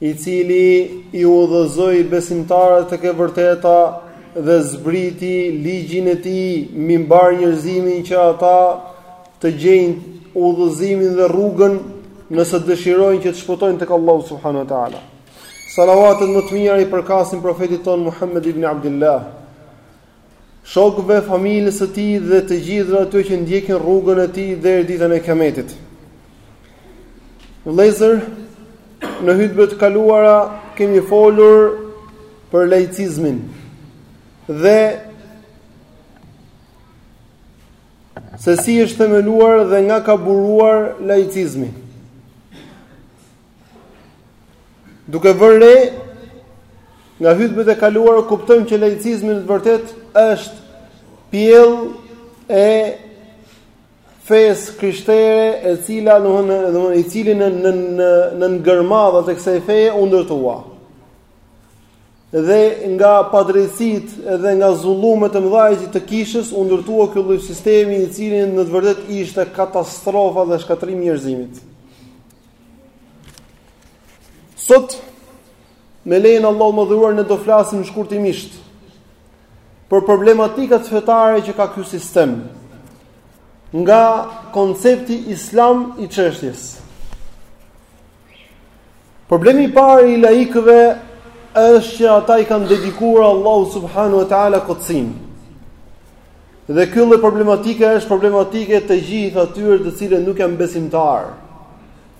i cili i udhëzoi besimtarët tek e vërteta dhe zbriti ligjin e tij mbi mbarë njerëzimin që ata të gjejnë udhëzimin dhe rrugën nëse dëshirojnë që të shpëtojnë tek Allahu subhanahu wa taala. Salavatet më të mira i përkasin profetit tonë Muhammed ibni Abdilah. shokëve, familjes së tij dhe të gjithëve atyre që ndjekin rrugën e tij deri ditën e Kiametit. Vëllezër, në hutbet të kaluara kemi folur për laicizmin dhe se si është themeluar dhe nga ka buruar laicizmi. Duke vënë re nga hutbet e kaluara kuptojmë që laicizmi në të vërtetë është pjellë e fesë krishtere e cila domethënë i cili në nën nën nën gërmadha të kësaj feje u ndërtua. Dhe nga padrejtësitë dhe nga zullumet e mëdhaja të kishës u ndërtua ky lloj sistemi i cili në të vërtetë ishte katastrofa dhe shkatërrim i njerëzimit. Sot me lejen e Allahut të madhëruar ne do flasim shkurtimisht për problematikat fetare që ka ky sistem nga koncepti islam i çështjes. Problemi i parë i laikëve është që ata i kanë dedikuar Allahu subhanahu wa taala kotësinë. Dhe kjo lloj problematike është problematike të gjithë atyre të cilët nuk janë besimtarë.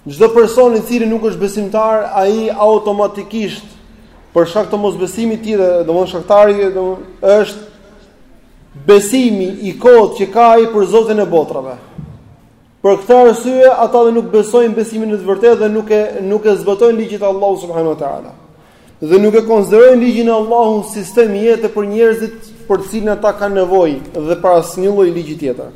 Çdo person i cili nuk është besimtar, ai automatikisht për shkak të mosbesimit të tij, domethënë shkaktari domethënë është besimi i kotë që ka ai për Zotin e botrave. Për këtë arsye ata dhe nuk besojnë besimin në të vërtetë dhe nuk e nuk e zbatojnë ligjet e Allahut subhanahu wa taala. Dhe nuk e konsiderojnë ligjin e Allahut si sistem jete për njerëzit për të cilin ata kanë nevojë dhe para asnjë lloj ligji tjetër.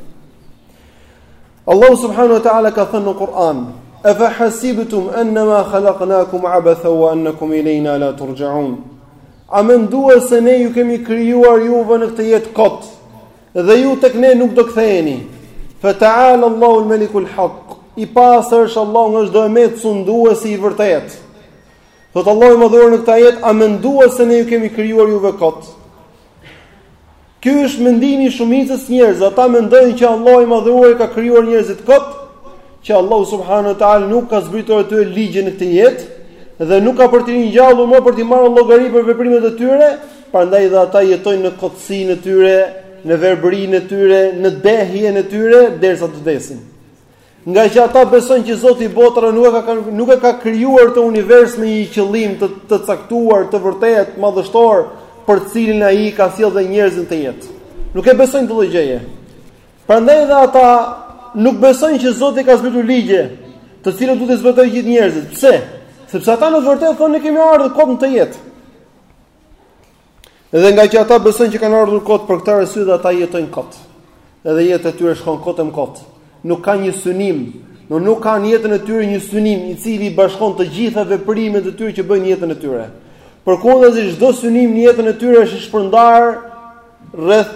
Allahu subhanahu wa taala ka thënë në Kur'an: "A fa hasibtum annama khalaqnakum abathan wa annakum ilayna la turja'un?" A menduat se ne ju kemi krijuar juve në këtë jetë kot? Dhe ju tek ne nuk do ktheheni. Fa ta'ala Allahu al-Maliku al-Haq. I pastër është Allahu nga çdo e metë sunduesi i vërtetë. Thotë Allahu i madhëruar në këtë ajet, a menduat se ne ju kemi krijuar juve kot? Ky është mendimi i shumicës së njerëzve, ata mendojnë që Allahu i madhëruar i ka krijuar njerëzit kot, që Allahu subhanahu wa taala nuk ka zbritur atyre ligje në këtë jetë dhe nuk ka për t'i ringjallur më për t'i marrë llogari për veprimet e tyre, Prandaj dhe ata jetojnë në kotësinë e tyre, në verbërinë e tyre, në dehjen e tyre derisa të vdesin. Nga që ata besojnë që Zoti i botëve nuk e ka nuk e ka krijuar këtë univers me një qëllim të të caktuar, të vërtetë, madhështor, për të cilin ai ka sjellë dhe njerëzit në këtë jetë. Nuk e besojnë këtë lloj gjëje. Prandaj dhe ata nuk besojnë që Zoti ka zbritur ligje, të cilat duhet t'i zbatojnë gjithë njerëzit. Pse? Sepse ata në vërtetë thonë ne kemi ardhur kot në këtë jetë. Edhe nga që ata besojnë që kanë ardhur kot për këtë arsye dhe ata jetojnë kot. Edhe jeta e tyre shkon kot më kot. Nuk kanë një synim, do nuk kanë në jetën e tyre një synim i cili i bashkon të gjitha veprimet e tyre që bëjnë në jetën e tyre. Përkundrazi çdo synim në jetën e tyre është i shpërndarë rreth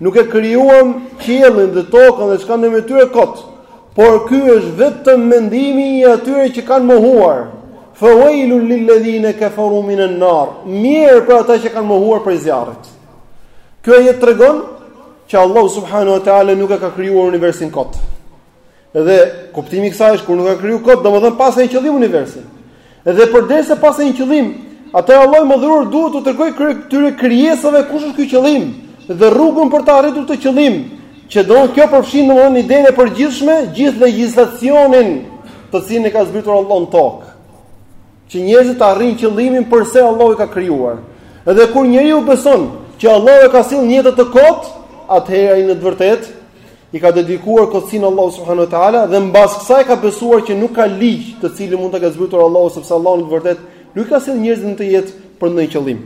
Nuk e krijuam qiellin dhe tokën dhe çka ka ndërmjet tyre kot. Por ky është vetëm mendimi i atyre që kanë mohuar. Fa wailun lil ladhina kafaru min an-nar. Mjerë për ata që kanë mohuar prej zjarrit. Ky ajet tregon që Allahu subhanahu wa taala nuk e ka krijuar universin kot. Dhe kuptimi i kësaj është kur nuk ka kriju kot, domethënë paska një qëllim universi. Dhe përderisa paska një qëllim, atëherë Allahu i madhëruar duhet t'u tregojë këtyre krijesave kush është ky qëllim dhe rrugën për ta arritur këtë qëllim, që do kjo përfshin domethënë idenë e përgjithshme, gjithë legjislacionin të cilin e ka zbritur Allahu në tokë. Që njerëzit ta arrijnë qëllimin përse Allahu i ka krijuar. Dhe kur njeriu beson që Allahu e ka sjellë në jetë kot, atëherë ai në të vërtetë i ka dedikuar kotësinë Allahut subhanahu wa ta'ala dhe mbas kësaj ka besuar që nuk ka ligj të cilin mund ta ketë zbritur Allahu sepse Allahu në të vërtetë nuk i ka sjellë njerëzit në këtë jetë për ndonjë qëllim.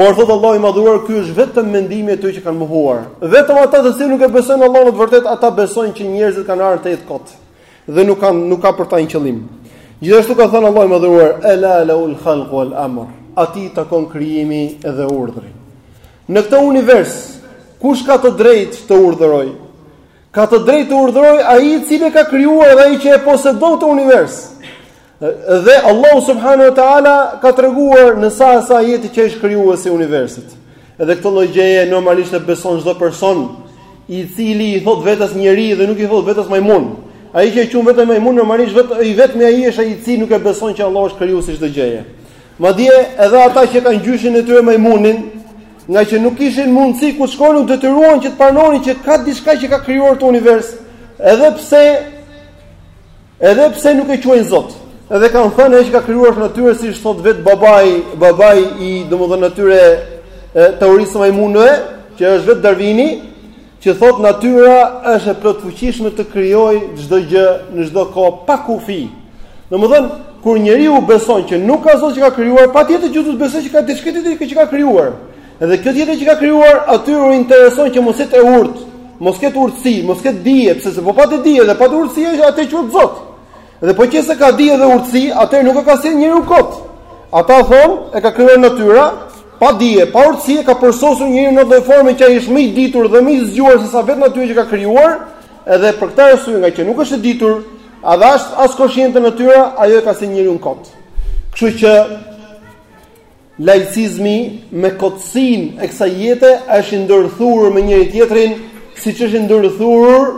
Por thotë Allahu i madhëruar, ky është vetëm mendimi i atyre që kanë mohuar. Vetëm ata të cilët nuk e besojnë Allahun në të vërtetë, ata besojnë që njerëzit kanë ardhur në këtë jetë kot dhe nuk, kanë, nuk ka për ta një qëllim. Gjithashtu ka thënë Allahu i madhëruar, ela lahul khalqu wal amr, atij i takon krijimi edhe urdhri. Në këtë univers, kush ka të drejtë të urdhërojë? Ka të drejtë të urdhërojë ai i cili e ka krijuar dhe ai që e posedon këtë univers. Dhe Allahu subhanahu wa taala ka treguar në sa e sa ajete që është krijuesi i universit. Edhe këtë lloj gjëje normalisht e beson çdo person i cili i thotë vetes njeri dhe nuk i thotë vetes majmun. Ai që e quan veten majmun normalisht vetë i vetmi ai është ai i cili nuk e beson që Allahu është krijuesi i çdo gjëje. Madje edhe ata që kanë gjyshin e tyre majmunin, nga që nuk kishin mundësi ku të shkonin u detyruan që të pranonin që ka diçka që ka krijuar këtë univers, edhe pse edhe pse nuk e quajnë Zot. Edhe kanë thënë që e ka krijuar natyra siç thotë vetë babai, babai i domethënë atyre, teorisë së majmunëve, që është vetë Darwini, që thotë natyra është e plotfuqishme të krijojë çdo gjë në çdo kohë pa kufi. Domethënë, kur njeriu beson që nuk ka Zot që ka krijuar, patjetër që duhet të besojë që ka diçka tjetër që ka krijuar. Edhe kjo tjetër që ka krijuar, atyre u intereson që mos jetë e urtë, mos ketë urtësi, mos ketë dije, pse se po pati dije dhe pati urtësi është ai që quhet Zot. Dhe po qe se ka dije dhe urtësi, atëherë nuk e ka sjellë njeriun kot. Ata thonë, e ka krijuar natyra, pa dije, pa urtësi e ka përsosur njeriun në atë formë që ai është më i ditur dhe më i zgjuar se sa vetë natyra që ka krijuar, edhe për këtë arsye nga që nuk është e ditur, dhe as as koshiente natyra, ajo e ka sjellë njeriun kot. Kështu që laicizmi me kotësinë e kësaj jete është i ndërthurur me njëri-tjetrin, siç është i ndërthurur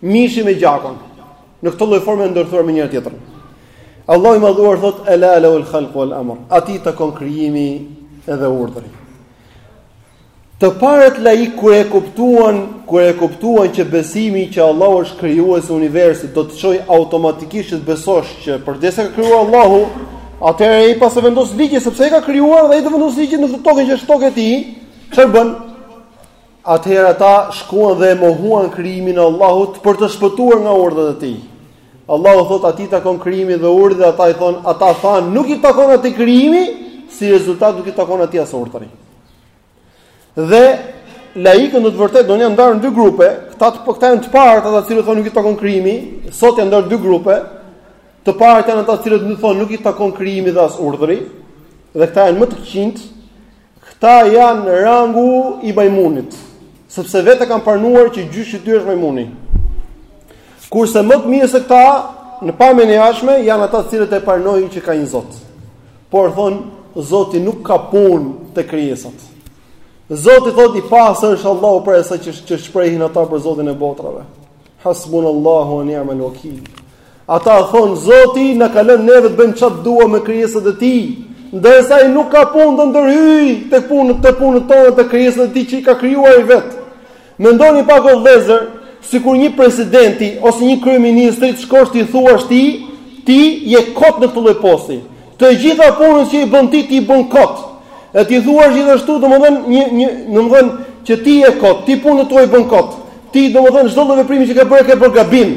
mishi me gjakun në këtë lloj forme e ndërthurur me njëra tjetrën. Allahu i madhuar thot ela lahul khalq wal amr. Atij i takon krijimi edhe urdhri. Të parët laikë kur e kuptuan, kur e kuptuan që besimi që Allahu është krijues i universit do të çojë automatikisht të besosh që përderisa ka krijuar Allahu, atëherë ai patjetër vendos ligje sepse ai ka krijuar dhe ai do vendos ligjin në këtë tokë që është toka e tij. Çfarë bënë? Atëherë ata shkuan dhe e mohuan krijimin e Allahut për të shpëtuar nga urdhrat e Tij. Allahu thotë atij i takon krijimi dhe urdhri dhe ata i thonë, ata thanë, nuk i takon atij krijimi, si rezultat nuk i takon atij as urdhri. Dhe laikët në të vërtetë sot janë ndarë në dy grupe, këta të po këta janë të parët, ata të cilët thonë nuk i takon krijimi, sot janë ndarë në dy grupe. Të parët janë ata të cilët thonë nuk i takon krijimi dhe as urdhri, dhe këta janë më të këqinjtë, Këta janë rangu i majmunit, sepse vetë kanë pranuar që gjyshi i tyre është majmuni. Kurse më të mirë se këta, në pamjen e jashtme janë ata të cilët e pranojnë që ka një Zot. Por thon Zoti nuk ka punë te krijesat. Zoti thotë i pastër është Allahu prej asaj që që shprehin ata për Zotin e botrave. Hasbunallahu wa ni'mal wakeel. Ata thon Zoti na ka lënë neve të bëjmë çfarë duam me krijesat e tij, ndërsa ai nuk ka punë të ndërhyjë tek punët te punët tona te krijesat e tij që i ka krijuar ai vetë. Mendoni pak o vëllezër, sikur një presidenti ose një kryeministri të shkosh t'i thuash ti, ti je kot në këtë lloj post. Të gjitha punët që i bën ti ti i bën kot. E t'i thuash gjithashtu domethënë një një domethënë që ti je kot, ti punët e tua i bën kot. Ti domethënë çdo lloj veprimi që ke bërë ke bërë gabim.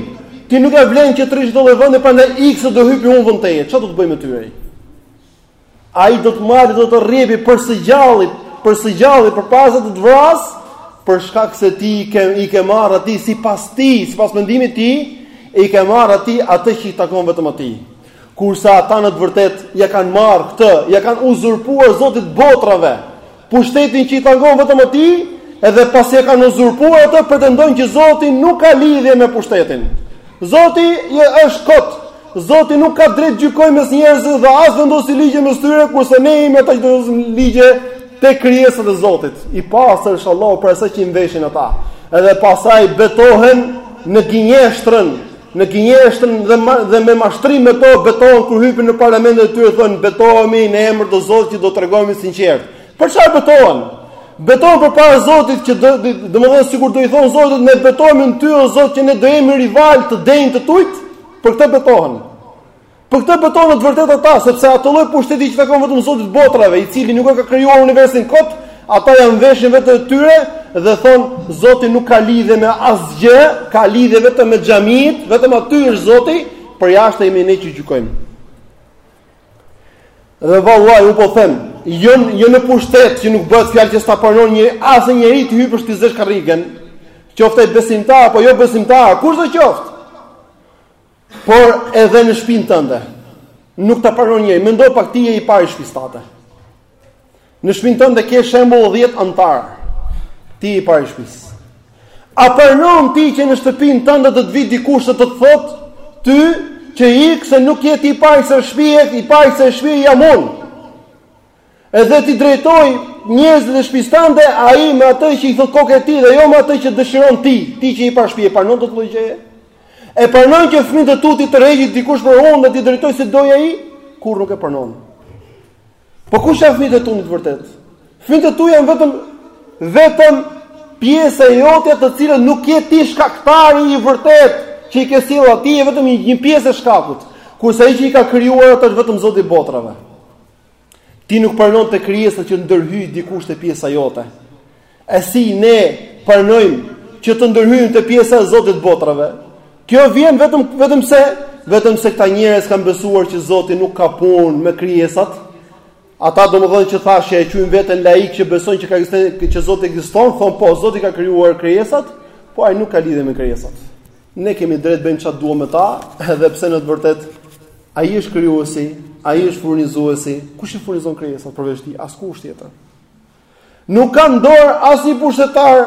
Ti nuk e vlen që të rrish në këtë lloj vendi prandaj ik se do hypi unë në vend teje. Çfarë do të bëjë me ty ai? Ai do të marrë do të rrjepi për së gjalli, për së gjalli për para se të të vrasë, për shkak se ti i ke i ke marrë atij sipas tij, sipas mendimit të tij, i ke marrë atij atë që i takon vetëm atij. Kurse ata në të vërtetë ia kanë marrë këtë, ia kanë uzurpuar Zotit të botrave, pushtetin që i takon vetëm atij, edhe pasi e kanë uzurpuar atë, pretendojnë që Zoti nuk ka lidhje me pushtetin. Zoti është kot. Zoti nuk ka drejt gjykojë mes njerëzve dhe as vendosi ligje mes tyre, kurse ne jemi ata që vendosim ligje te krijesat e Zotit. I pastër është Allahu prej asaj që i mveshin ata. Edhe pastaj betohen në gënjeshtrën në gënjeshtrën dhe dhe me mashtrim me to betohen kur hypin në parlamentin e tyre thonë betohemi në emër të Zotit që do tregohemi sinqertë. Për çfarë betohen? Betohen përpara Zotit që domethënë sikur do i thonë Zotit ne betohemi në ty o Zot që ne do jemi rivalë të denjë të tujt, për këtë betohen. Për këtë betohen në të vërtetë ata, sepse atë lloj pushteti që takon vetëm Zotit të botrave, i cili nuk e ka krijuar universin kot, ata ia veshin vetes së tyre dhe thonë Zoti nuk ka lidhje me asgjë, ka lidhje vetëm me xhamitë, vetëm aty është Zoti, përjashta jemi ne që gjykojmë. Dhe vallahi u po them, jo jo në pushtet që nuk bëhet fjalë që s'ta pranon asnjëri të hyjë për t'i zësh karrigen, qoftë besimtar apo jo besimtar, kushdo qoftë. Por edhe në shpinë tënde nuk ta pranon njëri. Mendo pak ti je i pari shpisë tate. Në shpinë tënde ke shembull 10 anëtarë. Ti je i pari shpisë. A pranon ti që në shtëpinë tënde do të vijë dikush të të thotë ty që ik se nuk je ti i pari i kësaj shpie, i pari i kësaj shpie jam unë. Edhe t'i drejtojë njerëzit e shpisë tënde ai me atë që i thotë koka e tij dhe jo me atë që dëshiron ti, ti që je i pari shtëpisë e pranon këtë lloj gjëje? E pranon që fëmijët e tu t'i tërheqë dikush për hunde dhe t'i drejtojë si dojë ai? Kurrë nuk e pranon. Po kush janë fëmijët e tu në të vërtetë? Fëmijët e tu janë vetëm vetëm pjesa e jotja, të cilën nuk je ti shkaktari i vërtetë që i ke sjellë, ti je vetëm një pjesë e shkakut. Kurse ai që i ka krijuar ata është vetëm Zoti i botrave. Ti nuk pranon te krijesat që të ndërhyjë dikush te pjesa jote. E si ne pranojmë që të ndërhyjmë te pjesa e Zotit botrave. Kjo vjen vetëm vetëm se vetëm se këta njerëz kanë besuar që Zoti nuk ka punë me krijesat. Ata domethënë që thashë e quajnë veten laikë që besojnë që ka që Zoti ekziston, thonë po Zoti ka krijuar krijesat, po ai nuk ka lidhje me krijesat. Ne kemi drejt bëjmë çfarë duam me ta, edhe pse në të vërtetë ai është krijuesi, ai është furnizuesi. Kush i furnizon krijesat përveç tij? Askush tjetër. Nuk ka dorë asnjë pushtetar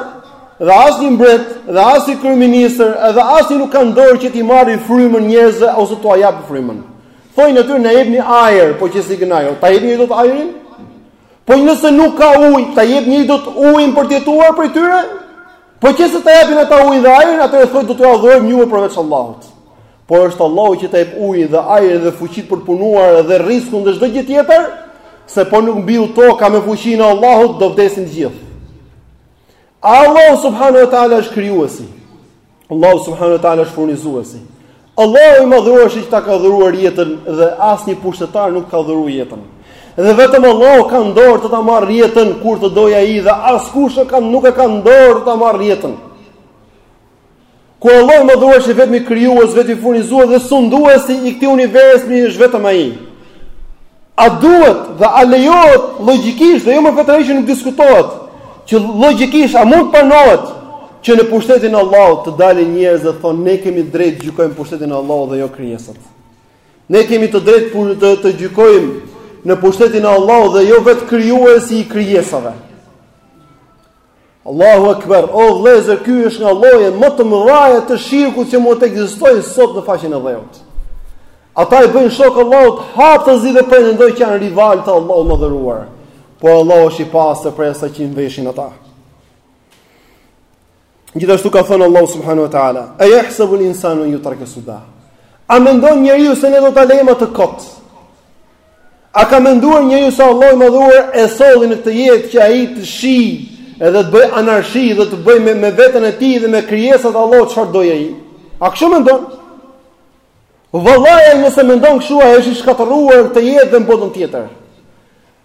dhe asnjë mbret dhe asnjë kryeministër, edhe asnjë nuk ka dorë që t'i marrë frymën njerëzve ose t'ua japë frymën. Thojuni atyre na jepni ajër, po qe se guxoni, ta jep një dot ajrin? Po nëse nuk ka ujë, ta jep një dot ujin për të jetuar prej tyre? Po që se ta japin ata ujin dhe ajrin, atëherë thoi do t'ju adhurojmë juve përveç Allahut. Por është Allahu që ta jep ujin dhe ajrin dhe fuqitë për punuar dhe rriskun dhe çdo gjë tjetër, se po nuk mbiu toka me fuqinë e Allahut do vdesin të gjithë. Allahu subhanahu wa taala është krijuesi. Allahu subhanahu wa taala është furnizuesi. Allahu i madhëruar është që ta ka dhuruar jetën dhe asnjë pushtetar nuk ka dhuruar jetën. Dhe vetëm Allahu ka në dorë të ta marrë jetën kur të dojë ai dhe askush nuk e ka në dorë të ta marrë jetën. Kur Allahu i madhëruar është i vetmi krijues, i vetmi furnizues dhe sunduesi i këtij universi është vetëm ai. A duhet dhe a lejohet logjikisht dhe jo më fetarisht që nuk diskutohet, që logjikisht a mund të pranohet që në pushtetin e Allahut të dalin njerëz dhe të thonë ne kemi të drejtë të gjykojmë pushtetin e Allahut dhe jo krijesat. Ne kemi të drejtë të, të gjykojmë në pushtetin e Allahut dhe jo vetë krijuesi i krijesave. Allahu Akbar, o vëllezër, ky është nga llojet më të mëdha të shirkut që mund të ekzistojë sot në faqen e dheut. Ata i bëjnë shok Allahut haptazi dhe pretendojnë që janë rivalë të Allahut madhëruar. Por Allahu është i pastër prej asaj që i mveshin ata. Gjithashtu ka thënë Allahu subhanahu wa taala: "Ayahsabu al-insanu an yutraka suda?" A mendon njeriu se ne do ta lejmë atë kot? A ka menduar njeriu se Allahu i Madhëruar e solli në këtë jetë që ai të shijojë edhe të bëjë anarshi dhe të bëjë me, me veten e tij dhe me krijesat e Allahut çfarë dojë ai? A kështu mendon? Vallahi nëse mendon kështu ai është i shkatërruar në këtë jetë dhe në botën tjetër.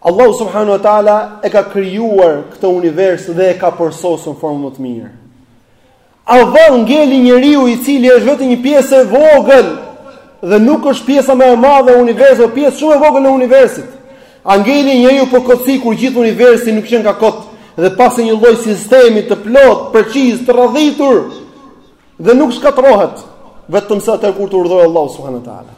Allahu subhanahu wa taala e ka krijuar këtë univers dhe e ka përsosur në formën më të mirë. A vallë ngeli njeriu i cili është vetëm një pjesë e vogël dhe nuk është pjesa më e madhe e universit, po pjesë shumë e vogël e universit. A ngeli njeriu për kotësi kur gjithë universi nuk qenka kot dhe paska një lloj sistemi të plotë, preciz, të radhitur dhe nuk shkatërrohet, vetëm se atëherë kur të urdhërojë Allahu subhanahu wa taala.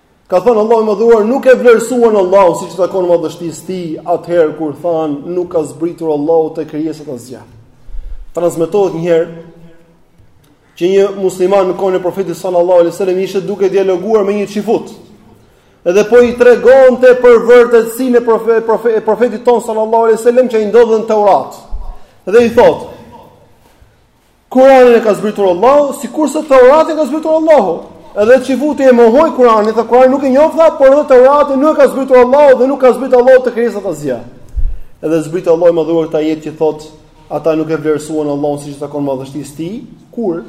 Ka thënë Allahu i Madhëruar, nuk e vlerësuan Allahun siç i takon madhështisë tij, atëherë kur thanë, nuk ka zbritur Allahu te krijesat asgjë. Transmetohet një herë që një musliman në kohën e profetit sallallahu alaihi wasallam ishte duke dialoguar me një çifut. Dhe po i tregonte për vërtetësinë e profe, profe, profetit tonë sallallahu alaihi wasallam që u ndodhet në Teurat. Dhe i thotë: Kur'anin e ka zbritur Allahu, sikurse Teuratin ka zbritur Allahu. Edhe çifuti e mohoi Kur'anin, tha Kur'anin nuk e njoh, tha, por edhe Teuratin nuk e ka zbritur Allahu dhe nuk ka zbritur Allahu te krijesat asgjë. Edhe zbriti Allahu madhëruar këtë ajet që thotë, ata nuk e vlerësuan Allahun siç i takon madhështisë tij, kur,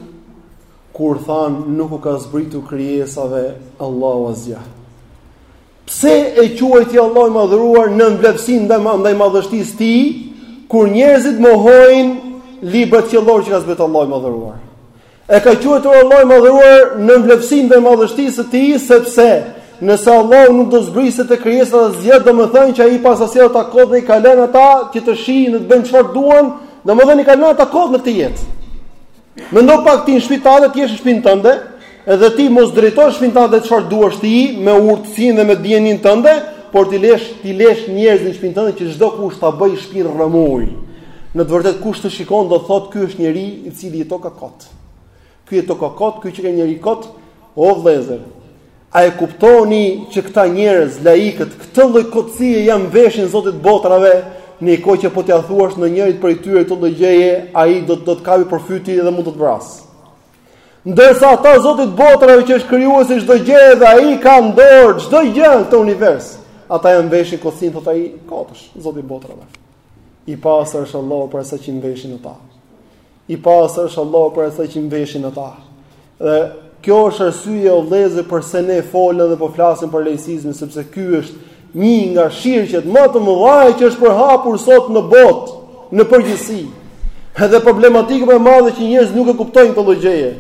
kur thanë nuk u ka zbritur krijesave Allahu asgjë. Pse e quajti Allahu i madhëruar nënvleftësim ndaj madhështisë së tij, kur njerëzit mohojnë librat qiellorë që ka zbritur Allahu i madhëruar? E ka quajtur Allahu i madhëruar nënvleftësim ndaj madhështisë së tij, sepse nëse Allahu nuk do zbriste te krijesat asgjë, domethënë që ai i paska sjellë ata kot dhe i ka lënë ata që të shijojnë dhe të bëjnë çfarë duan, domethënë i ka lënë ata kot në këtë jetë. Mendo pak ti në shpi tate të jesh në shpinë tënde dhe ti mos drejtosh shpinë tate çfarë duash ti me urtësinë dhe me dijeninë tënde, por t'i lësh t'i lësh njerëzit në shpinë tënde që çdokush ta bëjë shpinë rrëmujë. Në të vërtetë kush të shikon do thotë ky është njeri i cili jetoka kot. Ky jetoka kot, ky qenka njeri kot, o vëllezër. A e kuptoni që këta njerëz laikët këtë lloj kotësie ia mveshin Zotit botrave, në një kohë që po t'ia thuash njërit prej tyre këtë lloj gjëje, ai do të do të kapi për fyti dhe mund të të vrasë. Ndërsa ata Zotit botrave që është krijuesi i çdo gjëje dhe ai ka në dorë çdo gjë në këtë univers, ata ia mveshin kotësinë thotë a i kotë është Zoti i botrave. I pastër është Allahu prej asaj që i mveshin ata. I pastër është Allahu prej asaj që i mveshin ata. Dhe kjo është arsyeja o vëllezër përse ne folëm dhe po flasim për laicizmin sepse ky është një nga shirqet më të mëdha që është përhapur sot në botë, në përgjithësi. Edhe problematika më e madhe që njerëzit nuk e kuptojnë këtë lloj gjëje.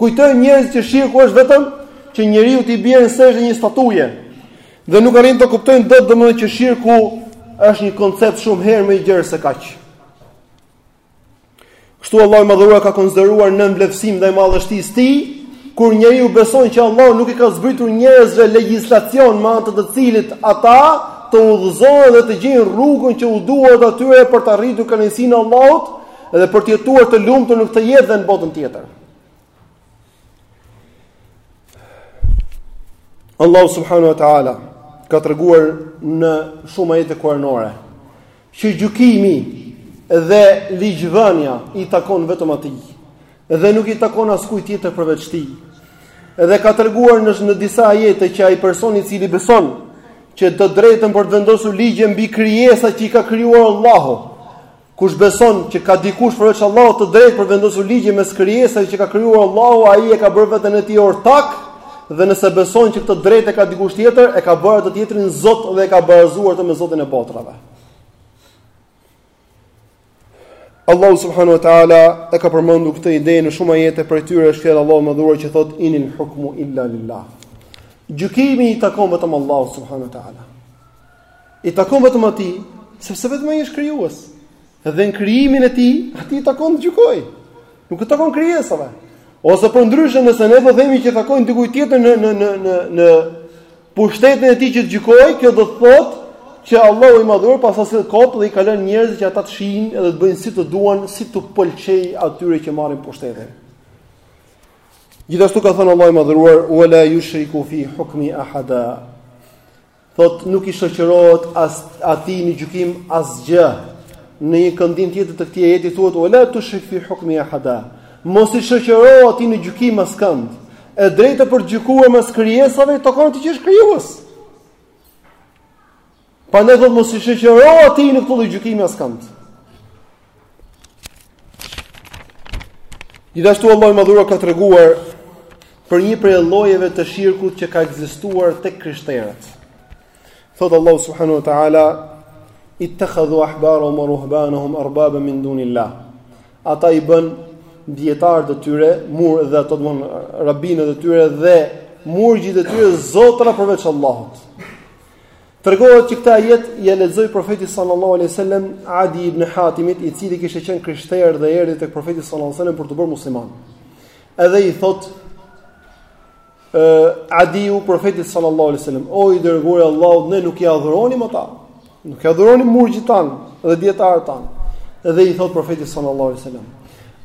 Kujtojnë njerëzit që shirku është vetëm që njeriu t'i bjerë në sexhde një statuje. Dhe nuk arrijnë të kuptojnë dot domethënë që shirku është një koncept shumë herë më i gjerë se kaq. Kështu Allahu i Madhëruar ka konsideruar nënvleftësim ndaj madhështisë së Tij, kur njeriu beson që Allahu nuk i ka zbritur njerëzve legjislacion me anë të të cilit ata të udhëzohen dhe të gjejnë rrugën që u duhet atyre për të arritur kënaqësinë e Allahut dhe për të jetuar të lumtur në këtë jetë dhe në botën tjetër. Allahu subhanahu wa taala ka treguar në shumë ajete kuranore që gjykimi dhe ligjvënia i takon vetëm atij dhe nuk i takon askujt tjetër përveç tij. Edhe ka treguar në në disa ajete që ai person i cili beson që të drejtën për të vendosur ligje mbi krijesat që i ka krijuar Allahu. Kush beson që ka dikush përveç Allahut të drejtë për të vendosur ligje mes krijesave që ka krijuar Allahu, ai e ka bërë veten e tij ortak Dhe nëse beson që këtë të drejtë e ka dikush tjetër, e ka bërë atë tjetrin Zot dhe e ka barazuar atë me Zotin e botrave. Allahu subhanahu wa taala e ka përmendur këtë ide në shumë ajete prej tyre është fjala e Allahut madhëruar që thotë inil hukmu illa lillah. Gjykimi i takon vetëm Allahut subhanahu wa taala. I takon vetëm atij, sepse vetëm ai është krijues. Edhe në krijimin e tij, atij i takon të gjykojë. Nuk i takon krijesave. Ose përndryshe nëse ne do themi që i takon dikujt tjetër në në në në në pushtetin e tij që të gjykojë, kjo do të thotë që Allahu i madhëruar paska sjellë kot dhe i ka lënë njerëzit që ata të shihin edhe të bëjnë si të duan, si t'u pëlqejë atyre që marrin pushtetin. Gjithashtu ka thënë Allahu i madhur: "Wa la yushriku fi hukmi ahada." Thotë nuk i shoqërohet atij në gjykim asgjë. Në një këndim tjetër të këtij ajeti thuhet wala tushrik fi hukmi ahada. Mos i shoqëro atij në gjykim askënd. E drejta për të gjykuar mes krijesave i takon atij që është krijues. Prandaj thotë mos i shoqëro atij në këtë lloj gjykimi askënd. Gjithashtu Allahu i Madhëruar ka treguar për një prej llojeve të shirkut që ka ekzistuar tek krishterët. Thotë Allahu subhanahu wa taala ittakhadhu ahbarahum wa ruhbanahum arbaban min dunillah. Ata i bënë dijetarët e tyre, mur dhe ato domethënë rabinët e tyre dhe murgjit e tyre zotra përveç Allahut. Tregohet që këtë ajet ia lexoi profeti sallallahu alejhi ue sellem Adi ibn Hatimit, i cili kishte qenë i krishterë dhe erdhi tek profeti sallallahu alejhi ue sellem për t'u bërë musliman. Edhe i thotë uh, Adiu profetit sallallahu alejhi ue sellem, o i dërguar i Allahut, ne nuk i adhuronim ata. Nuk i adhuronim murgjit tanë dhe dijetarët tanë. Edhe i thotë profeti sallallahu alejhi ue sellem,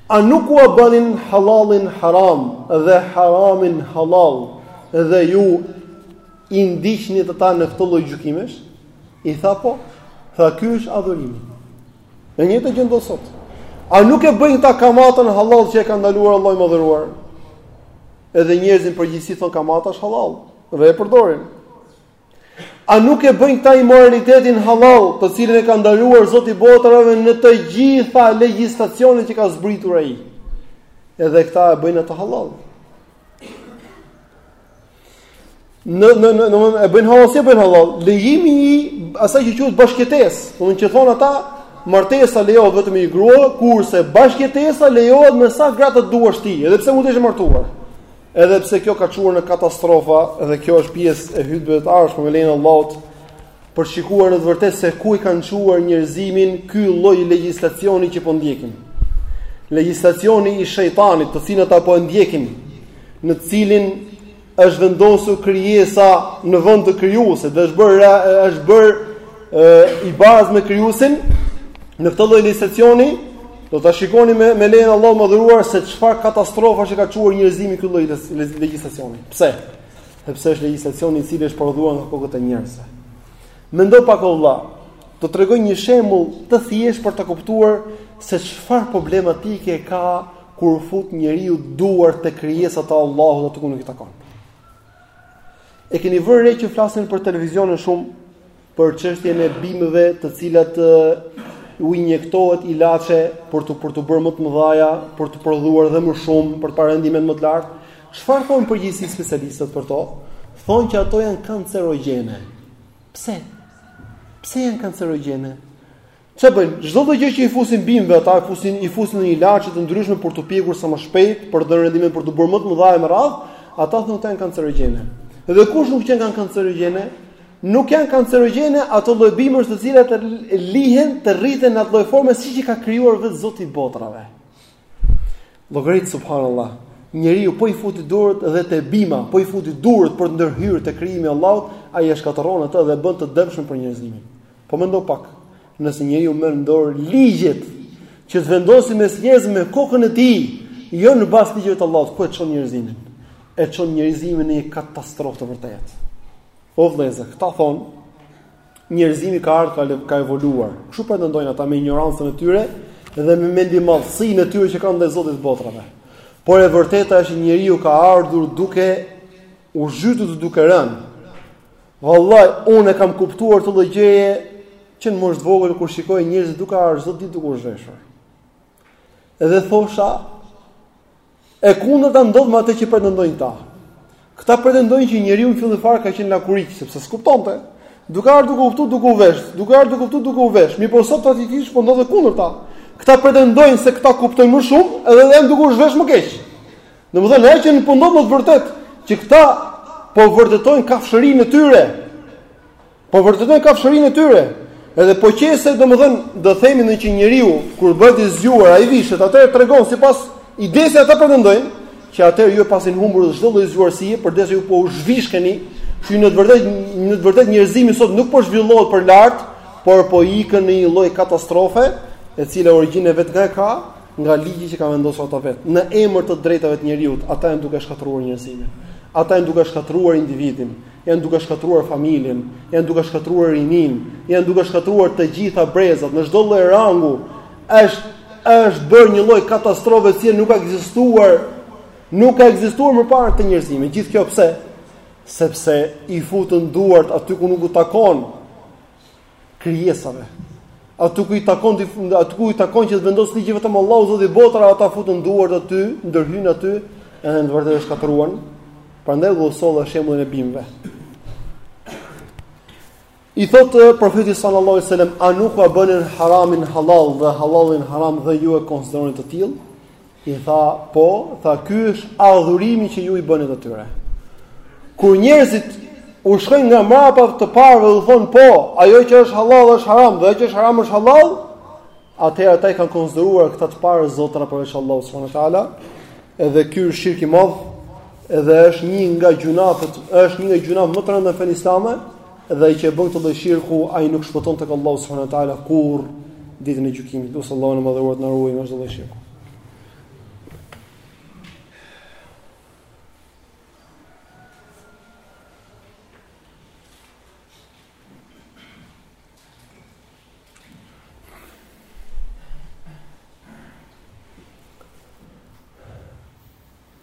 a nuk ua bënin hallallin haram dhe haramin hallall dhe ju I ndiqnit ata në këtë lloj gjykimesh? I tha po. Tha ky është adhurimi. E njëjta gjendje sot. A nuk e bëjnë këta kamatën hallall që e ka ndaluar Allahu i madhëruar? Edhe njerëzit përgjithësi thonë kamata është hallall dhe e përdorin. A nuk e bëjnë këta imoralitetin hallall, të cilin e ka ndaluar Zoti i botërave në të gjitha legjislacionet që ka zbritur ai? Edhe këta e bëjnë atë hallall. Në në në në e bëjnë hallall si e bëjnë hallall, lejimi i asaj që quhet bashkëjetesë, do të thotë që thonë ata martesa lejohet vetëm me një grua, kurse bashkëjetesa lejohet me sa gra të duash ti, edhe pse mund të jesh i martuar. Edhe pse kjo ka çuar në katastrofa, edhe kjo është pjesë e hutbeve të ardhshme me lejen e Allahut. për të shikuar në të vërtetë se ku e kanë çuar njerëzimin ky lloj legjislacioni që po ndjekim. Legjislacioni i shejtanit, të cilin ata po e ndjekin, në të cilin është vendosur krijesa në vend të krijuesit dhe është bërë është bërë i barazë me krijuesin në këtë lloj legjislacioni do ta shikojmë me lejen e Allahut të madhëruar se çfarë katastrofash e ka çuar njerëzimin ky lloj legjislacioni. Pse? sepse është legjislacioni i cili është prodhuar nga kokët e njerëzve. Mendo pak o vëlla, do tregoj një shembull të thjeshtë për të kuptuar se çfarë problematike ka kur fut njeriu duart te krijesat e Allahut aty ku nuk i takon. E keni vënë re që flasin nëpër televizione shumë për çështjen e bimëve të cilat u injektohet ilaçe për të për t'u bërë më të mëdhaja, për të prodhuar dhe më shumë për të parë rendiment më të lartë. Çfarë thonë përgjithësisht specialistët për to? Thonë që ato janë kancerogjene. Pse? Pse janë kancerogjene? Çfarë bëjnë? Çdo gjë që i fusin bimëve ata e fusin i fusin një ilaçe të ndryshme për t'u pjekur sa më shpejt, për të dhënë rendiment për t'u bërë më të mëdha e me radhë, ata thonë këta janë kancerogjene. Dhe kush nuk qenkan kancerogjene? Nuk janë kancerogjene ato lloj bimësh të cilat lihen të rriten në atë lloj forme siç i ka krijuar vetë Zoti i botërave. Llogarit subhanallahu. Njeriu po i futi duart dhe te bima, po i futi duart për të ndërhyrë te krijimi i Allahut, ai e shkatërron atë dhe e bën të dëmshëm për njerëzimin. Po mendo pak, nëse njeriu merr në dorë ligjet që të vendosë mes njerëzve me kokën e tij, jo në bazë të ligjeve të Allahut, ku e çon njerëzimin? E çon njerëzimin në një katastrofë të vërtetë. O vëllezër, këta thonë njerëzimi ka ardhur ka, ka evoluar. Kështu pretendojnë ata me injorancën e tyre dhe me mendjemadhësinë e tyre që kanë ndaj Zotit të botërave. Por e vërteta është që njeriu ka ardhur duke u zhytur duke rënë. Vallai, unë e kam kuptuar këtë lloj gjëje që në moshë të vogël kur shikoja njerëzit duke ardhur çdo ditë duke u zhveshur. Edhe thosha e kundërta ndodh me atë që pretendojnë këta. Këta pretendojnë që njeriu në fillim fare ka qenë lakuriq sepse s'kuptonte. Duke ardhur duke kuptuar duke u vesh, duke ardhur duke kuptuar duke u vesh. Mirëpo sot praktikisht po ndodh e kundërta. Këta pretendojnë se këta kuptojnë më shumë edhe janë duke u zhvesh më keq. Domethënë ajo që po ndodh në të vërtetë, që këta po vërtetojnë kafshërinë e tyre. Po vërtetojnë kafshërinë e tyre. Edhe po qe se, domethënë, do themi ne që njeriu kur bëhet i zgjuar, ai vishet, atëherë tregon sipas idesë ata pretendojnë, që atëherë ju e paskeni humbur çdo lloj zgjuarsie, përderisa ju po u zhvishkeni, që në të vërtetë në të vërtetë njerëzimi sot nuk po zhvillohet për lart, por po ikën në një lloj katastrofe, e cila origjinën e vet nga e ka, nga ligji që kanë vendosur ata vetë, në emër të drejtave të njeriut, ata janë duke shkatërruar njerëzimin. Ata janë duke shkatërruar individin, janë duke shkatërruar familjen, janë duke shkatërruar rininë, janë duke shkatërruar të gjitha brezat në çdo lloj rangu. Është është bërë një lloj katastrofe që nuk ka ekzistuar, nuk ka ekzistuar më parë te njerëzimi. Gjithë kjo pse? Sepse i futën duart aty ku nuk u takon. krijesave. Aty ku i takon, aty ku i takon që të vendos ligje vetëm Allahu Zoti i botrave, ata futën duart aty, ndërhyjnë aty, edhe në të vërtetë shkatërruan. Prandaj u solla shembullin e bimëve. I thotë profeti sallallahu alajhi wasallam, "A nuk ua bënin haramin halal dhe halalin haram dhe ju e konsideronit të tillë?" I tha, po, tha, ky është adhurimi që ju i bënit atyre. Kur njerëzit u shkojnë nga mrapa të parëve dhe u thonë, po, ajo që është halal është haram, dhe ajo që është haram është halal, atëherë ata i kanë konsideruar këta të parë zotra përveç Allahut subhanahu wa taala, edhe ky është shirk i madhë, edhe është një nga gjynahet, është një nga gjynahet më të rënda në fenë islame, Dhe ai që e bën këtë lloj shirku, ai nuk shpëton tek Allahu subhanahu wa taala kurrë ditën e gjykimit. Lus Allahun e madhëruar të na ruajë nga çdo lloj shirku.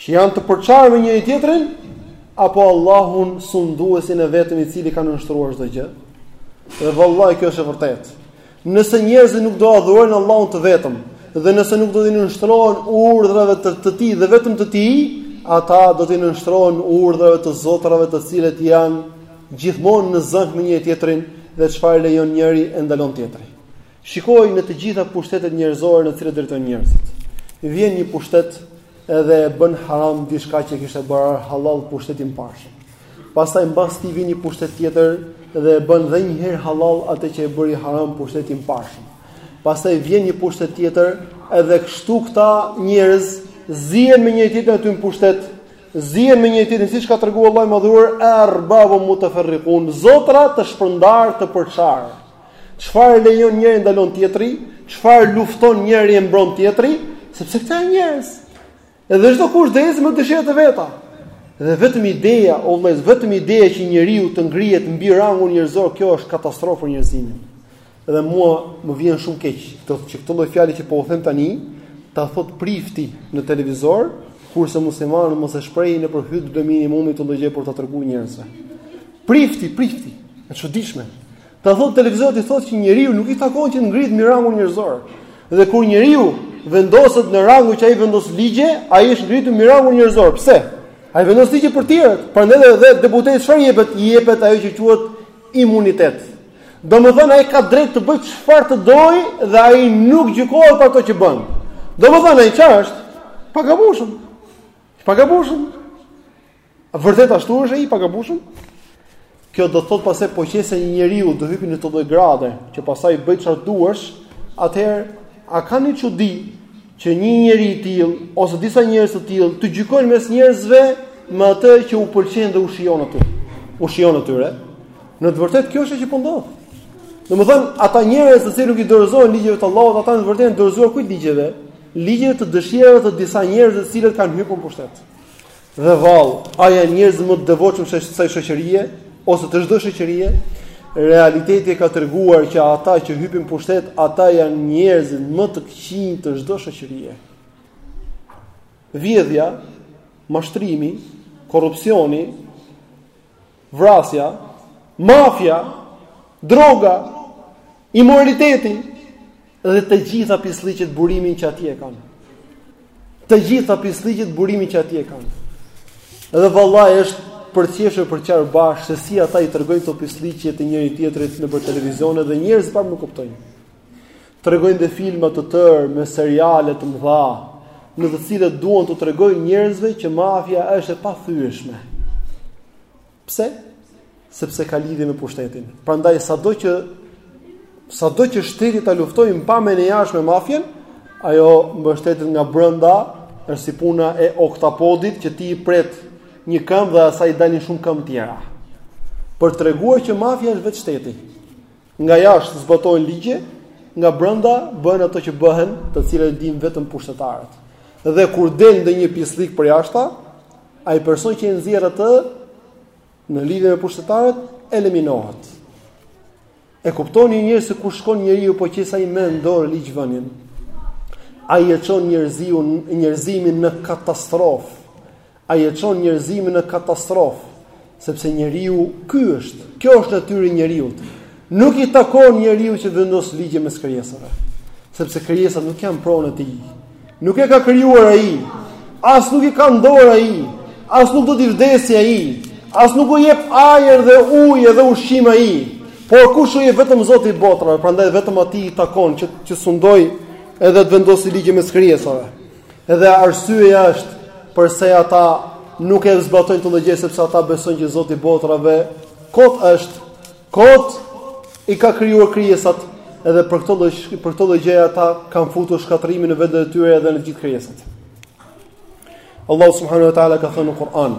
që janë të përçarë me njëri tjetrin apo Allahun sunduesin e vetëm i cili ka nënshtruar çdo gjë? Dhe vallahi kjo është e vërtetë. Nëse njerëzit nuk do adhurojnë Allahun të vetëm dhe nëse nuk do t'i nënshtrohen urdhrave të të tij dhe vetëm të tij, ata do t'i nënshtrohen urdhrave të zotrave të cilët janë gjithmonë në zënkë me njëri tjetrin dhe çfarë lejon njëri e ndalon tjetri. Shikoni në të gjitha pushtetet njerëzore në të cilat drejtojnë njerëzit. Vjen një pushtet edhe e bën haram diçka që kishte bërë halal pushteti i mëparshëm. Pastaj mbas tij vjen një pushtet tjetër dhe e bën edhe një herë halal atë që e bëri haram pushteti i mëparshëm. Pastaj vjen një pushtet tjetër, edhe kështu këta njerëz zihen me njëri tjetrin aty në pushtet, zihen me njëri tjetrin siç ka treguar Allahu i madhëruar, arbabun mutafarriqun, zotra të shpërndarë, të përçarë. Çfarë lejon njëri e ndalon tjetri, çfarë lufton njëri e mbron tjetri, sepse këta janë njerëz. Edhe çdo kush do ecë me dëshirat e veta. Dhe vetëm ideja, o vëllezër, vetëm ideja që njeriu të ngrihet mbi rangun njerëzor, kjo është katastrofë për njerëzimin. Dhe mua më vjen shumë keq, që këtë lloj fjale që po u them tani, ta thotë prifti në televizor, kurse muslimanët mos e shprehin nëpër hytbe, minimumi të llogjë për ta treguar njerëzve. Prifti, prifti, e çuditshme. Ta thotë në televizor, thotë që njeriut nuk i takon që të ngrihet mbi rangun njerëzor. Dhe kur njeriu vendoset në rangun që ai vendos ligje, ai është ngritur mbi rangun njerëzor. Pse? Ai vendos ligje për të tjerët. Prandaj edhe dhe deputetit çfarë i jepet? I jepet ajo që quhet imunitet. Domethënë ai ka drejt të bëjë çfarë të dojë dhe ai nuk gjykohet për ato që bën. Domethënë ai çfarë është? Pagabushëm. Pagabushëm. Vërtet ashtu është ai i pagabushëm? Kjo do të thotë pastaj po qe se një njeri do hypi në atë lloj grade, që pastaj bëj çfarë duash, atëherë a ka një çudi që një njeri i tillë ose disa njerëz të tillë të gjykojnë mes njerëzve me atë që u pëlqen dhe u shijon aty. U shijon atyre. Në të vërtetë kjo është që po ndodh. Domethënë, ata njerëz të cilët nuk i dorëzohen ligjeve të Allahut, ata në të vërtetë dorëzohen kujt ligjeve? Ligjeve të dëshirave të disa njerëzve të cilët kanë hypur në pushtet. Dhe vallë, a janë njerëzit më të devotshëm të kësaj shoqërie ose të çdo shoqërie? Realiteti e ka treguar që ata që hypin në pushtet, ata janë njerëzit më të këqinj të çdo shoqërie. Vjedhja, mashtrimi, korrupsioni, vrasja, mafia, droga, imoraliteti, Dhe të gjitha pisllëqet burimin që atje e kanë. Të gjitha pisllëqet burimin që atje e kanë. Edhe vallahi është për qeshur për qarë bashkë se si ata i tregojnë këto pisllëqe të njëri-tjetrit nëpër televizione dhe njerëzit pa e kuptojnë. Tregojnë dhe filma të tërë me seriale të mëdha, në të cilat duan t'u tregojnë njerëzve që mafia është e pathyeshme. Pse? Sepse ka lidhje me pushtetin. Prandaj sado që sado që shteti ta luftojë në pamjen e jashtme mafien, ajo mbështetet nga brenda, është si puna e oktapodit që ti i pret një këmbë dhe asaj i dalin shumë këmbë tjera. Për treguar që mafia është vetë shteti. Nga jashtë zbatojnë ligje, nga brenda bëhen ato që bëhen, të cilat i dinë vetëm pushtetarët. Dhe kur del ndonjë pisllëk përjashta, ai person që e nxjerr atë në lidhje me pushtetarët eliminohet. E kuptoni njerëz se ku shkon njeriu po qe se ai merr në dorë ligjvënien. Ai e çon njerëziun, njerëzimin në katastrofë. Ai e çon njerëzimin në katastrofë, sepse njeriu ky është. Kjo është natyra e njeriut. Nuk i takon njeriut që të vendosë ligje mes krijesave, sepse krijesat nuk janë pronë e tij. Nuk e ka krijuar ai, as nuk i ka në dorë ai, as nuk do t'i vdesë ai, as nuk u jep ajër dhe ujë dhe ushqim ai. Por kush u jep vetëm Zoti i botrave, prandaj vetëm atij i takon që të sundojë edhe të vendosë ligje mes krijesave. Edhe arsyeja është përse ata nuk e zbatojnë këtë lloj gjëje, sepse ata besojnë që Zoti i botrave kot është, kot i ka krijuar krijesat, edhe për këtë lloj për këtë lloj gjëje ata kanë futur shkatërrimin në vendin e tyre edhe në gjithë krijesat. Allahu subhanahu wa taala ka thënë në Kur'an: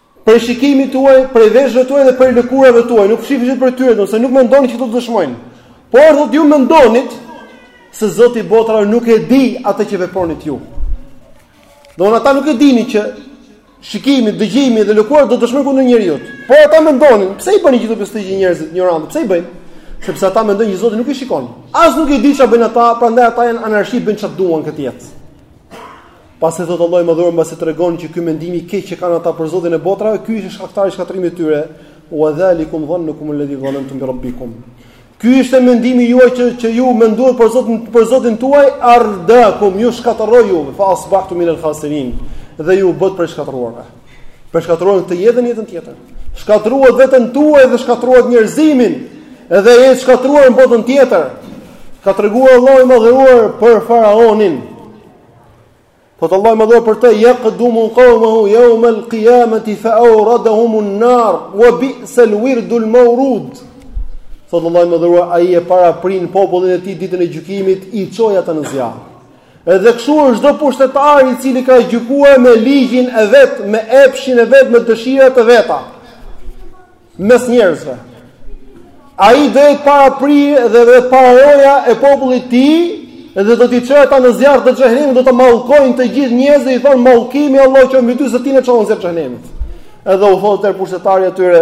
Prej shikimit tuaj, prej veshëve tuaj dhe prej lëkurave tuaj, nuk fshiheshit prej tyre, ose nuk mendonit që do të dëshmojnë. Por thotë ju mendonit se Zoti i botrave nuk e di atë që vepronit ju. Domethënë ata nuk e dinin që shikimi, dëgjimi dhe lëkurat do të dëshmojnë kundër njeriu. Po ata mendonin, pse i bëjnë gjithë këto gjë njerëzit injorantë? Pse i bëjnë? Sepse ata mendojnë që Zoti nuk i shikon. As nuk e di çfarë bëjnë ata, prandaj ata janë anarshi, bëjnë çfarë duan këtë jetë. Pastaj thotë Allahu i Madhëruar mbasi tregon që ky mendim i keq që kanë ata për Zotin e botrave, ky ishte shkaktari i shkatërrimit të tyre. Wa dhalikum dhannukum alladhi dhanantum bi rabbikum. Ky ishte mendimi juaj që që ju menduat për Zotin për Zotin tuaj, ardakum ju shkatërroi ju, fa asbahtum min al-khasirin dhe ju u bët prej të shkatërruarve. Prej të shkatërruarve në jetën jetën tjetër. Shkatërruat veten tuaj dhe shkatërruat njerëzimin, edhe të shkatërruar në botën tjetër. Ka treguar Allahu i Madhëruar për faraonin, Thot Allahu i Madhëruar për të yaqdumu qawmahu yawm al-qiyamati fa awradahum an-nar wa bi'sa al-wirdu al-mawrud. Thot Allahu i Madhëruar ai e paraprin popullin e tij ditën e gjykimit i çoi ata në zjarr. Edhe kështu është çdo pushtetar i cili ka gjykuar me ligjin e vet, me epshin e vet, me dëshirat e veta. mes njerëzve. Ai do të paraprijë dhe do jetë pararoja e popullit të tij dhe do t'i çojë ata në zjarr të xhehenemit, do ta mallkojnë të gjithë njerëzit i thon mallkimi i Allahut qoftë mbi ty se ti na çon në zjarr të xhehenemit. Edhe u thotë atyre pushtetari i tyre,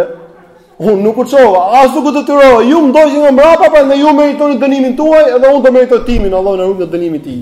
unë nuk u çova, as nuk u detyrova, ju më ndoqët nga mbrapa prandaj ju meritoni dënimin tuaj dhe unë do meritoj timin, Allahu na ruaj nga dënimi i tij.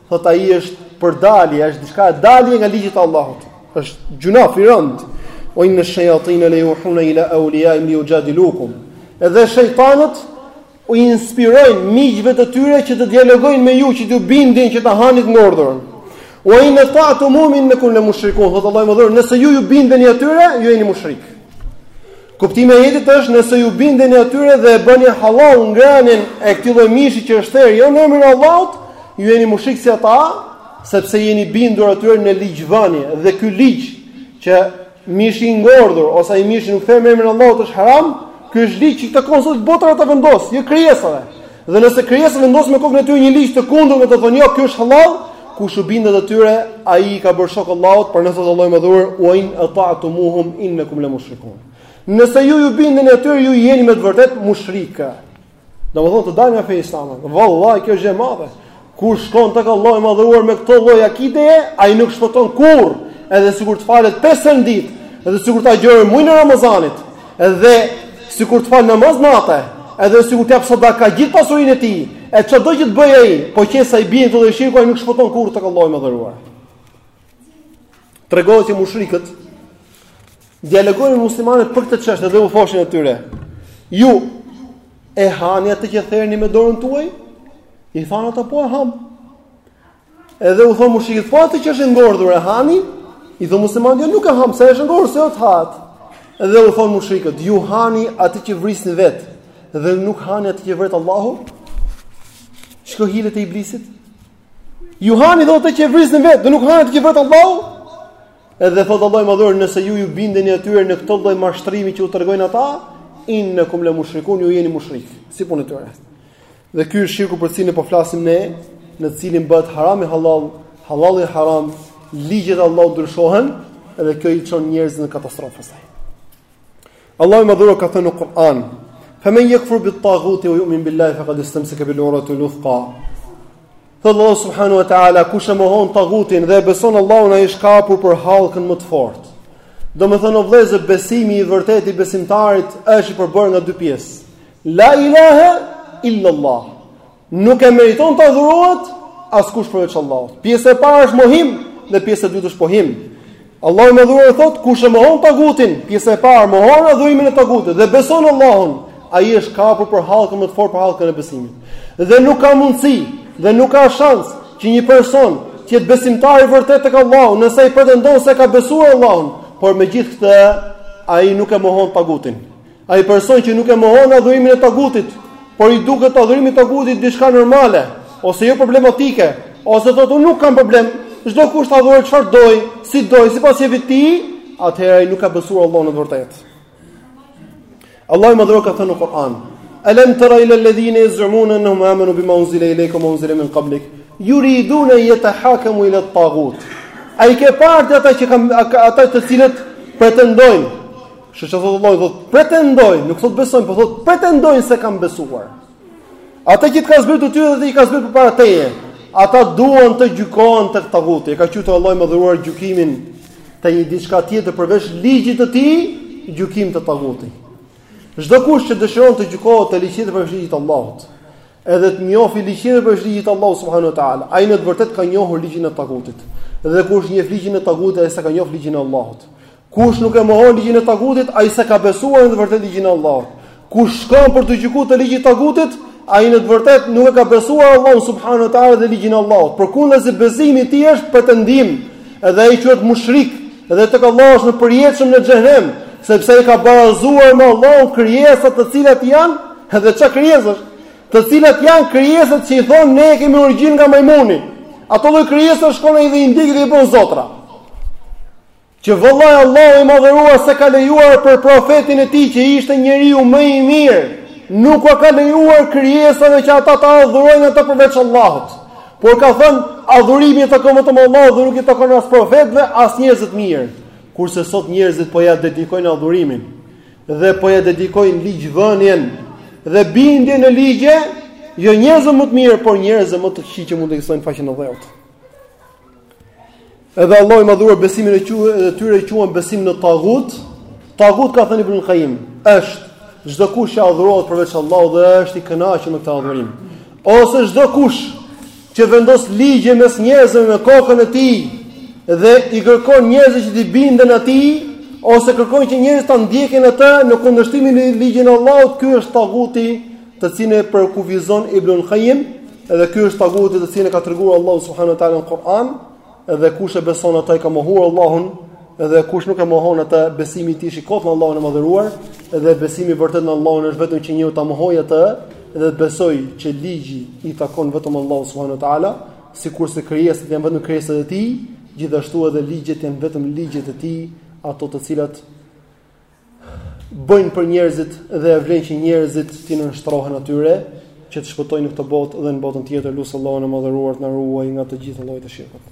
Thot ai është për dalje, është diçka dalje nga ligji i Allahut. Është gjynah i rënd. Wa inna shayatina la yuhuna ila awliyaihim li yujadilukum. Edhe shejtanët u inspirojnë miqve të tyre që të dialogojnë me ju, që t'ju bindin që ta hani të ngordhurën. Wa in ata'tumuhum innakum la mushrikun. Thot Allahu i Madhëruar, nëse ju ju bindeni atyre, ju jeni mushrik. Kuptimi i ajetit është nëse ju bindeni atyre dhe e bëni halal ngrënien e këtij lloj mishi që është therë, jo në emrin e Allahut, ju jeni mushrik si ata, sepse jeni bindur atyre në ligjvënie dhe ky ligj që mishi i ngordhur ose ai mishi nuk theret në emrin e Allahut është haram, ky është ligj që i takon Zotit të botrave ta vendos, jo krijesave. Dhe nëse krijesat vendosin me kokën e tyre një ligj të kundërt me të, thonë jo, ky është hallall, kush u bindet atyre, ai i ka bërë shok Allahut, por nëse thot Allahu i Madhëruar, wa in ata'tumuhum innakum la mushrikun. Nëse ju ju bindeni atyre, ju jeni me të vërtet mushrikë. Domethënë të dalë nga feja islame. Vallahi kjo është gjë e madhe. Kush shkon tek Allahu i madhëruar me këto lloj akideje, ai nuk shpëton kurrë, edhe sikur të falet 5 herë në ditë, edhe sikur ta agjërojë muajin e Ramazanit, edhe sikur të falë namaz nate, edhe sikur të japë sadaka gjithë pasurinë e tij, e çdo gjë të bëjë ai, po qe se bie në këto lloje shirku ai nuk shpëton kurrë tek Allahu i madhëruar. Tregohet që mushrikët dialogonin me muslimanët për këtë çështje edhe u thoshin atyre: "Ju e hani atë që therni me dorën tuaj?" I thanë ata po e ham. Edhe u thonë mushrikët, "Po atë që është ngordhur e hani?" I thonë muslimanët, jo, "Nuk e ham, se është ngordhur, se është hat." Edhe u thonë mushrikët, "Ju hani atë që vrisni vetë dhe nuk hani atë që vret Allahu?" Shiko hilet e iblisit. Ju hani dhe atë që e vrisni vetë, dhe nuk hani atë që vret Allahu. Edhe thotë Allahu i madhëruar, nëse ju ju bindeni atyre në këtë lloj mashtrimi që u tregojnë ata, innakum la mushrikun, ju jeni mushrik, si puna e tyre. Dhe ky është shirku për cilin po flasim ne, në të cilin bëhet harami hallall, hallalli haram, ligjet e Allahut ndryshohen dhe kjo i çon njerëzit në katastrofë pastaj. Allahu i Madhëruar ka thënë në Kur'an: "Fa men yakfur bit taghuti wa yu'min billahi faqad istamsaka bil urwati al-wuthqa." Thotë Allahu subhanahu wa ta'ala, kush e mohon taghutin dhe e beson Allahun, ai është kapur për hallkën më të fortë. Domethënë o vëllezër, besimi i vërtetë i besimtarit është i përbërë nga dy pjesë. La ilaha illa Allah. Nuk e meriton të adhurohet askush përveç Allahut. Pjesa e parë është mohim dhe pjesa e dytë është pohim. Allahu i madhëruar thotë kush e mohon tagutin, pjesa e parë mohon adhurimin e tagutit dhe beson Allahun, ai është kapur për hallkën më të fortë për hallkën e besimit. Dhe nuk ka mundësi dhe nuk ka shans që një person të jetë besimtar i vërtetë tek Allahu, nëse ai pretendon se ka besuar Allahun, por megjithëkëtë ai nuk e mohon tagutin. Ai person që nuk e mohon adhurimin e tagutit, por i duket adhurimi i tagutit diçka normale ose jo problematike, ose thotë unë nuk kam problem, çdokush të adhurojë çfarë të dojë, si të dojë, sipas qejfit të tij, atëherë ai nuk ka besuar Allahun në të vërtetë. Allahu i madhëruar ka thënë në Kur'an. Alam tara ila alladhina yaz'umuna annahum amanu bima unzila ilayka wa unzila min qablik yuriduna an yatahakamu ila at-taghut. A i ke parë ata që kanë ata të cilët pretendojnë Shiko ça thotë Allahu, thotë pretendojnë, nuk thotë besojnë, por thotë pretendojnë se kanë besuar. Atë që të ka zbritur ty dhe i ka zbritur përpara teje, ata duan të gjykohen tek taguti. E ka quajtur Allahu i madhëruar gjykimin te një diçka tjetër përveç ligjit të tij, gjykim të tagutit. Çdokush që dëshiron të gjykohet te ligji përveç ligjit të Allahut, edhe të njohë ligjin përveç ligjit të Allahut subhanehu teala, ai në të vërtetë ka njohur ligjin e tagutit. Dhe kush njeh ligjin e tagutit, ai s'ka njohur ligjin e Allahut. Kush nuk e mohon ligjin e tagutit, ai s'e ka besuar në të vërtetë ligjin e Allahut. Kush shkon për t'u gjykuar te ligji i tagutit, ai në të vërtetë nuk e ka besuar Allahun subhanuhu teala dhe ligjin e Allahut. Përkundazi besimi i tij është pretendim, edhe ai quhet mushrik, edhe tek Allahu është i përjetshëm në xhenem, sepse ai ka barazuar me Allahun krijesa të cilat janë edhe çka krijesash, të cilat janë krijesa që thonë ne e kemi origjinën nga majmuni. Ato lloj krijesa shkon ai dhe i ndjek dhe i bën zotra. Që vallahi Allahu i madhëruar s'e ka lejuar për profetin e tij që ishte njeriu më i mirë, nuk ua ka lejuar krijesave që ata ta adhurojnë atë përveç Allahut. Por ka thënë, adhurimi i takon vetëm Allahut dhe nuk i takon as profetëve, as njerëzve të mirë. Kurse sot njerëzit po ia dedikojnë adhurimin dhe po ia dedikojnë ligjvënien dhe bindjen në ligje, jo njerëzve më të mirë, por njerëzve më të këqij që mund të ekzistojnë në faqen e dheut. Edhe Allahu i Madhëruar besimin e tyre e quan besim në tagut. Tagut ka thënë Ibnul Kajim, është çdo kush që adhurohet përveç Allahut dhe është i kënaqur me këtë adhurim. Ose çdo kush që vendos ligje mes njerëzve me kokën e tij dhe i kërkon njerëzve që t'i binden atij, ose kërkon që njerëzit ta ndjekin atë në kundërshtim me ligjin e Allahut, ky është taguti të cilin e përkufizon Ibnul Kajim, edhe ky është taguti të cilin e ka treguar Allahu subhanahu wa taala në Kur'an. Edhe kush e beson atë ka mohuar Allahun, edhe kush nuk e mohon atë besimi i tij i kotë në Allahun e madhëruar, edhe besimi i vërtetë në Allahun është vetëm që njeriu ta mohojë atë dhe të besojë që ligji i takon vetëm Allahut subhanuhu teala, sikurse krijesat janë vetëm krijesat e tij, gjithashtu edhe ligjet janë vetëm ligjet e tij, ato të cilat bëjnë për njerëzit dhe e vlen që njerëzit t'u nënshtrohen atyre që të shpëtojnë në këtë botë dhe në botën tjetër, lus Allahun e madhëruar të na ruajë nga të gjitha llojet e shirkut.